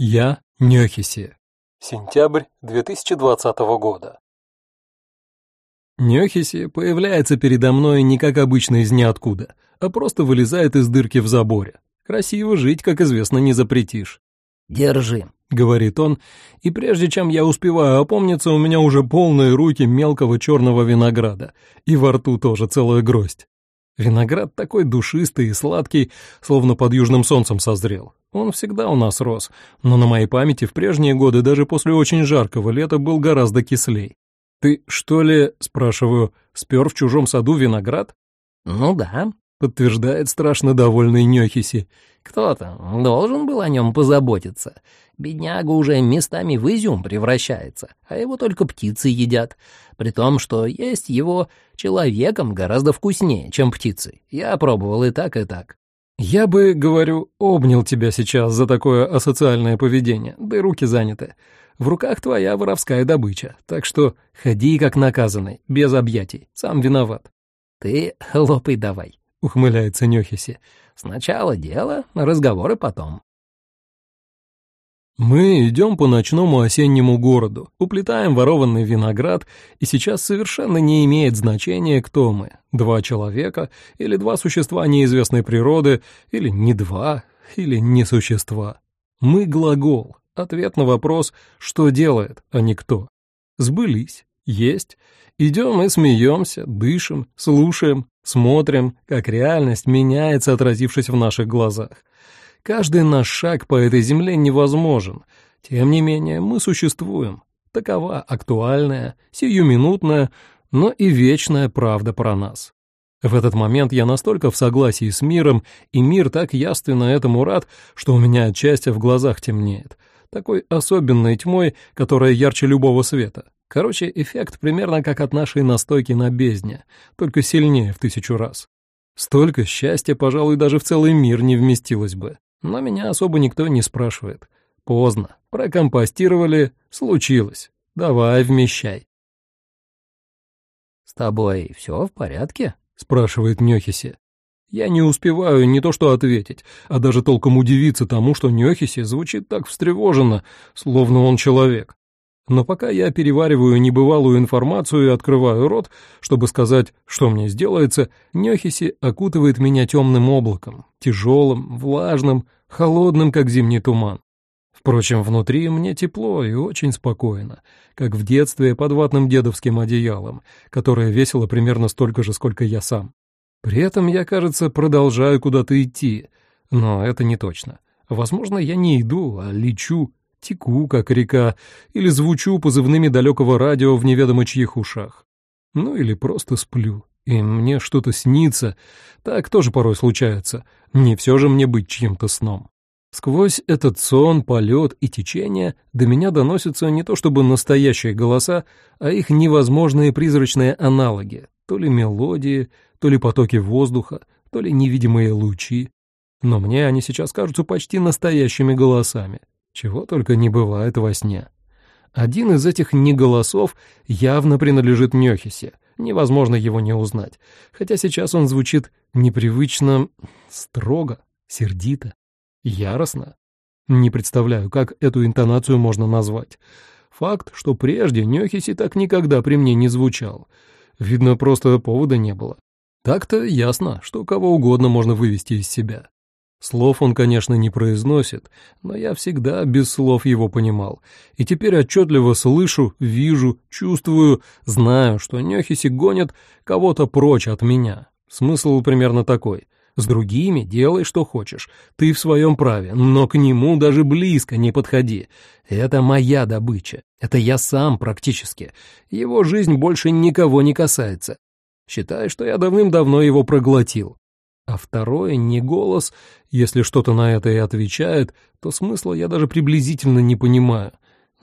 Я Нёхиси. Сентябрь 2020 года. Нёхиси появляется передо мной не как обычно из ниоткуда, а просто вылезает из дырки в заборе. Красиво жить, как известно, не запретишь. «Держи», — говорит он, и прежде чем я успеваю опомниться, у меня уже полные руки мелкого черного винограда, и во рту тоже целая гроздь. Виноград такой душистый и сладкий, словно под южным солнцем созрел. Он всегда у нас рос, но на моей памяти в прежние годы даже после очень жаркого лета был гораздо кислей. «Ты, что ли, — спрашиваю, — спер в чужом саду виноград?» «Ну да», — подтверждает страшно довольный Нёхиси. «Кто-то должен был о нем позаботиться. Бедняга уже местами в изюм превращается, а его только птицы едят. При том, что есть его человеком гораздо вкуснее, чем птицы. Я пробовал и так, и так. Я бы, говорю, обнял тебя сейчас за такое асоциальное поведение, да и руки заняты. В руках твоя воровская добыча, так что ходи как наказанный, без объятий, сам виноват. Ты лопай давай, ухмыляется Нёхиси. Сначала дело, разговоры потом. Мы идем по ночному осеннему городу, уплетаем ворованный виноград, и сейчас совершенно не имеет значения, кто мы. Два человека или два существа неизвестной природы, или не два, или не существа. Мы глагол, ответ на вопрос «что делает», а не кто. Сбылись, есть. Идем и смеемся, дышим, слушаем, смотрим, как реальность меняется, отразившись в наших глазах. Каждый наш шаг по этой земле невозможен. Тем не менее, мы существуем. Такова актуальная, сиюминутная, но и вечная правда про нас. В этот момент я настолько в согласии с миром, и мир так яственно этому рад, что у меня отчасти в глазах темнеет. Такой особенной тьмой, которая ярче любого света. Короче, эффект примерно как от нашей настойки на бездне, только сильнее в тысячу раз. Столько счастья, пожалуй, даже в целый мир не вместилось бы. Но меня особо никто не спрашивает. Поздно. Прокомпостировали, случилось. Давай, вмещай. «С тобой все в порядке?» — спрашивает Нёхиси. Я не успеваю не то что ответить, а даже толком удивиться тому, что Нёхиси звучит так встревоженно, словно он человек. Но пока я перевариваю небывалую информацию и открываю рот, чтобы сказать, что мне сделается, Нёхиси окутывает меня темным облаком, тяжелым, влажным, холодным, как зимний туман. Впрочем, внутри мне тепло и очень спокойно, как в детстве под ватным дедовским одеялом, которое весило примерно столько же, сколько я сам. При этом я, кажется, продолжаю куда-то идти, но это не точно. Возможно, я не иду, а лечу, теку, как река, или звучу позывными далекого радио в неведомо чьих ушах. Ну или просто сплю, и мне что-то снится. Так тоже порой случается. Не все же мне быть чьим-то сном. Сквозь этот сон, полет и течение до меня доносятся не то чтобы настоящие голоса, а их невозможные призрачные аналоги, то ли мелодии, то ли потоки воздуха, то ли невидимые лучи. Но мне они сейчас кажутся почти настоящими голосами. Чего только не бывает во сне. Один из этих неголосов явно принадлежит Нёхисе. Невозможно его не узнать. Хотя сейчас он звучит непривычно строго, сердито, яростно. Не представляю, как эту интонацию можно назвать. Факт, что прежде Нёхиси так никогда при мне не звучал. Видно, просто повода не было. Так-то ясно, что кого угодно можно вывести из себя. Слов он, конечно, не произносит, но я всегда без слов его понимал. И теперь отчетливо слышу, вижу, чувствую, знаю, что Нёхиси гонят кого-то прочь от меня. Смысл примерно такой. С другими делай, что хочешь. Ты в своем праве, но к нему даже близко не подходи. Это моя добыча. Это я сам практически. Его жизнь больше никого не касается. Считай, что я давным-давно его проглотил. А второе не голос, если что-то на это и отвечает, то смысла я даже приблизительно не понимаю.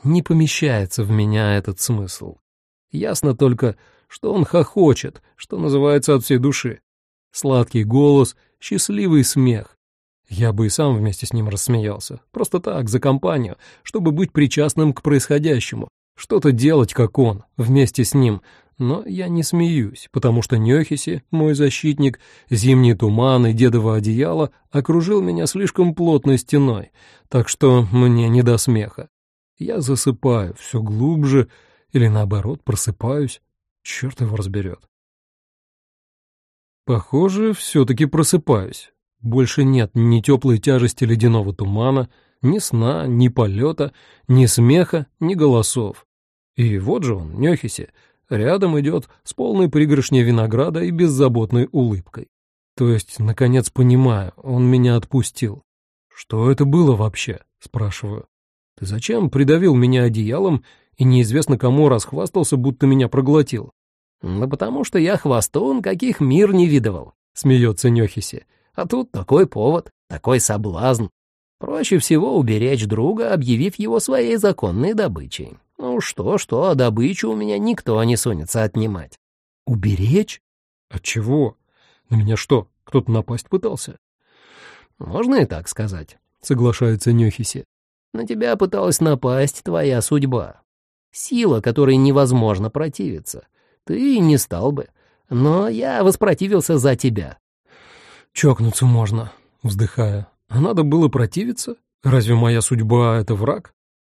Не помещается в меня этот смысл. Ясно только, что он хохочет, что называется от всей души. Сладкий голос, счастливый смех. Я бы и сам вместе с ним рассмеялся. Просто так, за компанию, чтобы быть причастным к происходящему. Что-то делать, как он, вместе с ним. Но я не смеюсь, потому что Нёхиси, мой защитник, зимний туман и дедово одеяло окружил меня слишком плотной стеной, так что мне не до смеха. Я засыпаю все глубже или, наоборот, просыпаюсь. Черт его разберет. Похоже, все-таки просыпаюсь. Больше нет ни теплой тяжести ледяного тумана, ни сна, ни полета, ни смеха, ни голосов. И вот же он, Нёхиси, рядом идет с полной пригоршней винограда и беззаботной улыбкой. То есть, наконец, понимаю, он меня отпустил. «Что это было вообще?» — спрашиваю. «Ты зачем придавил меня одеялом и неизвестно кому расхвастался, будто меня проглотил?» «Да потому что я хвостун, каких мир не видывал», — смеется Нёхиси. «А тут такой повод, такой соблазн. Проще всего уберечь друга, объявив его своей законной добычей. Ну что-что, а добычу у меня никто не сунется отнимать». «Уберечь? От чего? На меня что, кто-то напасть пытался?» «Можно и так сказать», — соглашается Нёхиси. «На тебя пыталась напасть твоя судьба. Сила, которой невозможно противиться. Ты не стал бы. Но я воспротивился за тебя». «Чокнуться можно», — вздыхая. «А надо было противиться? Разве моя судьба — это враг?»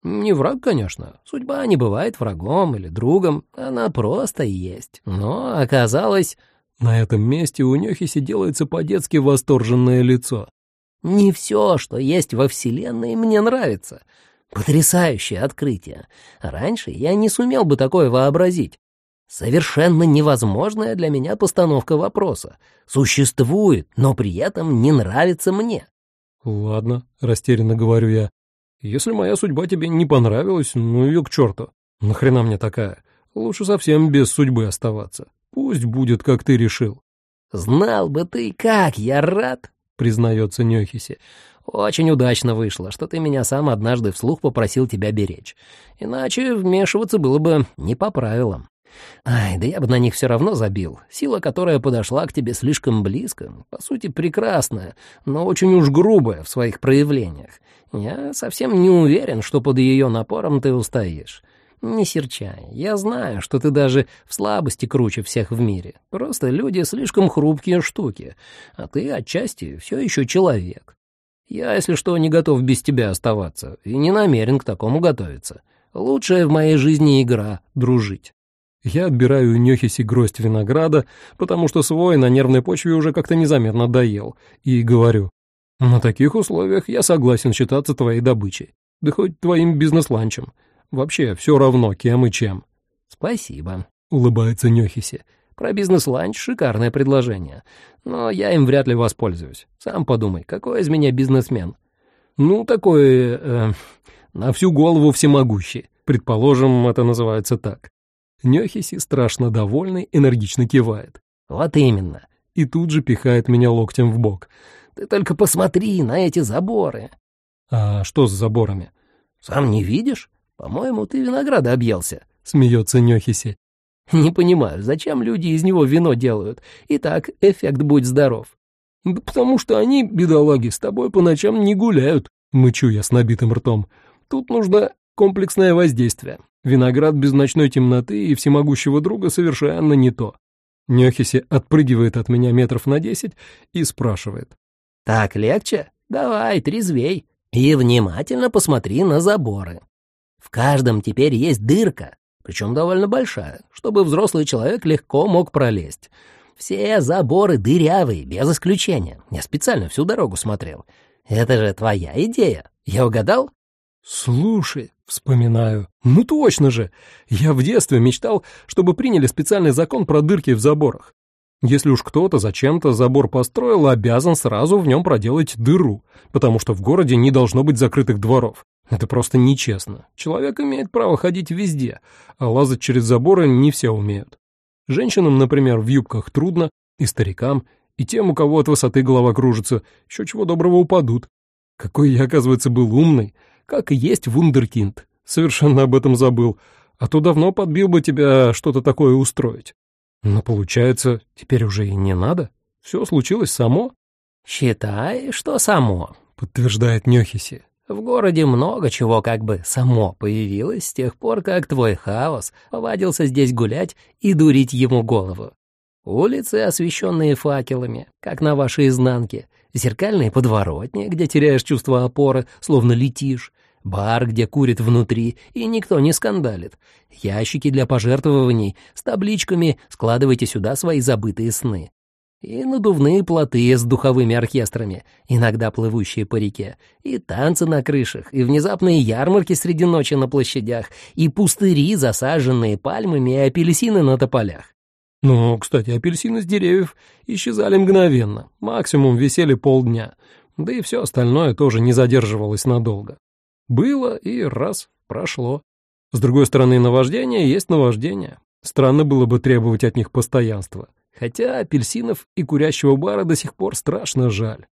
«Не враг, конечно. Судьба не бывает врагом или другом. Она просто есть. Но оказалось...» На этом месте у Нёхиси делается по-детски восторженное лицо. «Не все, что есть во Вселенной, мне нравится. Потрясающее открытие. Раньше я не сумел бы такое вообразить. Совершенно невозможная для меня постановка вопроса. Существует, но при этом не нравится мне. «Ладно», — растерянно говорю я. «Если моя судьба тебе не понравилась, ну ее к черту. Нахрена мне такая? Лучше совсем без судьбы оставаться. Пусть будет, как ты решил». «Знал бы ты, как я рад!» — признается Нёхиси. «Очень удачно вышло, что ты меня сам однажды вслух попросил тебя беречь. Иначе вмешиваться было бы не по правилам». Ай, да я бы на них все равно забил. Сила, которая подошла к тебе слишком близко, по сути, прекрасная, но очень уж грубая в своих проявлениях. Я совсем не уверен, что под ее напором ты устоишь. Не серчай, я знаю, что ты даже в слабости круче всех в мире. Просто люди слишком хрупкие штуки, а ты отчасти все еще человек. Я, если что, не готов без тебя оставаться и не намерен к такому готовиться. Лучшая в моей жизни игра — дружить. Я отбираю у Нёхиси гроздь винограда, потому что свой на нервной почве уже как-то незаметно доел, и говорю, «На таких условиях я согласен считаться твоей добычей, да хоть твоим бизнес-ланчем. Вообще все равно, кем и чем». «Спасибо», — улыбается Нёхиси. «Про бизнес-ланч — шикарное предложение, но я им вряд ли воспользуюсь. Сам подумай, какой из меня бизнесмен?» «Ну, такой... Э, на всю голову всемогущий. Предположим, это называется так. Нёхиси, страшно довольный, энергично кивает. «Вот именно». И тут же пихает меня локтем в бок. «Ты только посмотри на эти заборы». «А что с заборами?» «Сам не видишь? По-моему, ты винограда объелся», — смеется Нёхиси. «Не понимаю, зачем люди из него вино делают? Итак, эффект «будь здоров». «Да потому что они, бедолаги, с тобой по ночам не гуляют», — мычу я с набитым ртом. «Тут нужно комплексное воздействие. Виноград без ночной темноты и всемогущего друга совершенно не то. Нёхиси отпрыгивает от меня метров на десять и спрашивает. «Так легче? Давай, трезвей. И внимательно посмотри на заборы. В каждом теперь есть дырка, причем довольно большая, чтобы взрослый человек легко мог пролезть. Все заборы дырявые, без исключения. Я специально всю дорогу смотрел. Это же твоя идея. Я угадал? «Слушай», — вспоминаю, — «ну точно же! Я в детстве мечтал, чтобы приняли специальный закон про дырки в заборах. Если уж кто-то зачем-то забор построил, обязан сразу в нем проделать дыру, потому что в городе не должно быть закрытых дворов. Это просто нечестно. Человек имеет право ходить везде, а лазать через заборы не все умеют. Женщинам, например, в юбках трудно, и старикам, и тем, у кого от высоты голова кружится, еще чего доброго упадут. Какой я, оказывается, был умный, как и есть вундеркинд. Совершенно об этом забыл, а то давно подбил бы тебя что-то такое устроить. Но получается, теперь уже и не надо? Все случилось само? «Считай, что само», — подтверждает Нёхиси. В городе много чего как бы само появилось с тех пор, как твой хаос повадился здесь гулять и дурить ему голову. Улицы, освещенные факелами, как на вашей изнанке, зеркальные подворотни, где теряешь чувство опоры, словно летишь, бар, где курит внутри, и никто не скандалит, ящики для пожертвований. С табличками «Складывайте сюда свои забытые сны». И надувные плоты с духовыми оркестрами, иногда плывущие по реке, и танцы на крышах, и внезапные ярмарки среди ночи на площадях, и пустыри, засаженные пальмами, и апельсины на тополях. Ну, кстати, апельсины с деревьев исчезали мгновенно, максимум висели полдня, да и все остальное тоже не задерживалось надолго. Было и раз, прошло. С другой стороны, наваждение есть наваждение. Странно было бы требовать от них постоянства. Хотя апельсинов и курящего бара до сих пор страшно жаль.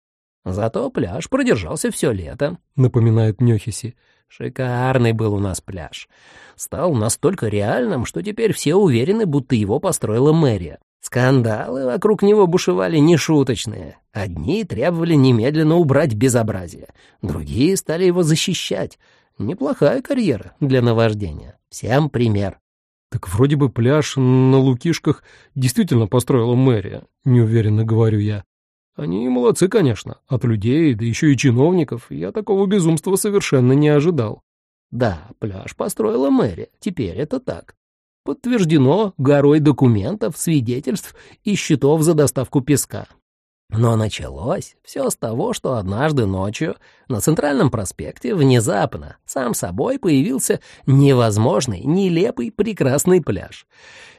Зато пляж продержался все лето, напоминает Нёхиси. Шикарный был у нас пляж. Стал настолько реальным, что теперь все уверены, будто его построила мэрия. Скандалы вокруг него бушевали нешуточные. Одни требовали немедленно убрать безобразие, другие стали его защищать. Неплохая карьера для наваждения. Всем пример. Так вроде бы пляж на Лукишках действительно построила мэрия, неуверенно говорю я. Они молодцы, конечно, от людей, да еще и чиновников. Я такого безумства совершенно не ожидал. Да, пляж построила мэрия, теперь это так. Подтверждено горой документов, свидетельств и счетов за доставку песка. Но началось все с того, что однажды ночью на Центральном проспекте внезапно сам собой появился невозможный, нелепый, прекрасный пляж.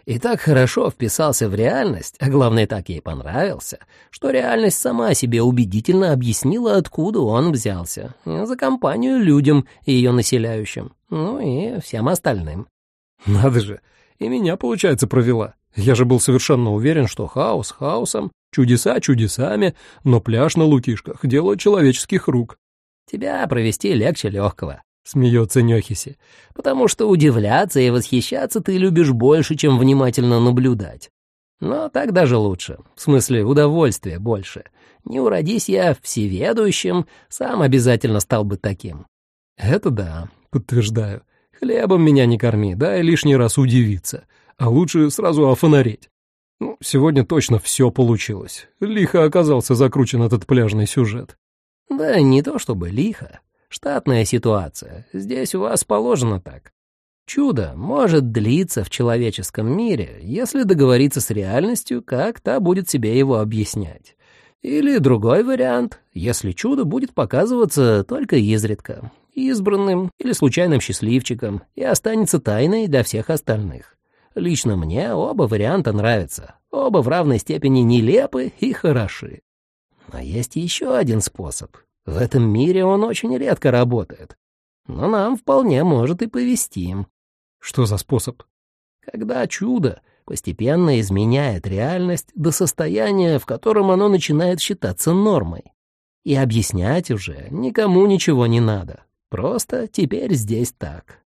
И так хорошо вписался в реальность, а главное, так ей понравился, что реальность сама себе убедительно объяснила, откуда он взялся. За компанию людям, ее населяющим, ну и всем остальным. Надо же, и меня, получается, провела. Я же был совершенно уверен, что хаос хаосом, чудеса чудесами, но пляж на Лукишках — дело человеческих рук. Тебя провести легче легкого. — смеется Нёхиси. «Потому что удивляться и восхищаться ты любишь больше, чем внимательно наблюдать. Но так даже лучше, в смысле удовольствия больше. Не уродись я всеведущим, сам обязательно стал бы таким». «Это да», — подтверждаю. «Хлебом меня не корми, дай лишний раз удивиться, а лучше сразу офонареть». Ну, сегодня точно все получилось. Лихо оказался закручен этот пляжный сюжет. Да не то чтобы лихо. Штатная ситуация. Здесь у вас положено так. Чудо может длиться в человеческом мире, если договориться с реальностью, как та будет себе его объяснять. Или другой вариант, если чудо будет показываться только изредка, избранным или случайным счастливчиком, и останется тайной для всех остальных. Лично мне оба варианта нравятся, оба в равной степени нелепы и хороши. Но есть еще один способ, в этом мире он очень редко работает. Но нам вполне может и повести. Что за способ? Когда чудо постепенно изменяет реальность до состояния, в котором оно начинает считаться нормой. И объяснять уже никому ничего не надо. Просто теперь здесь так.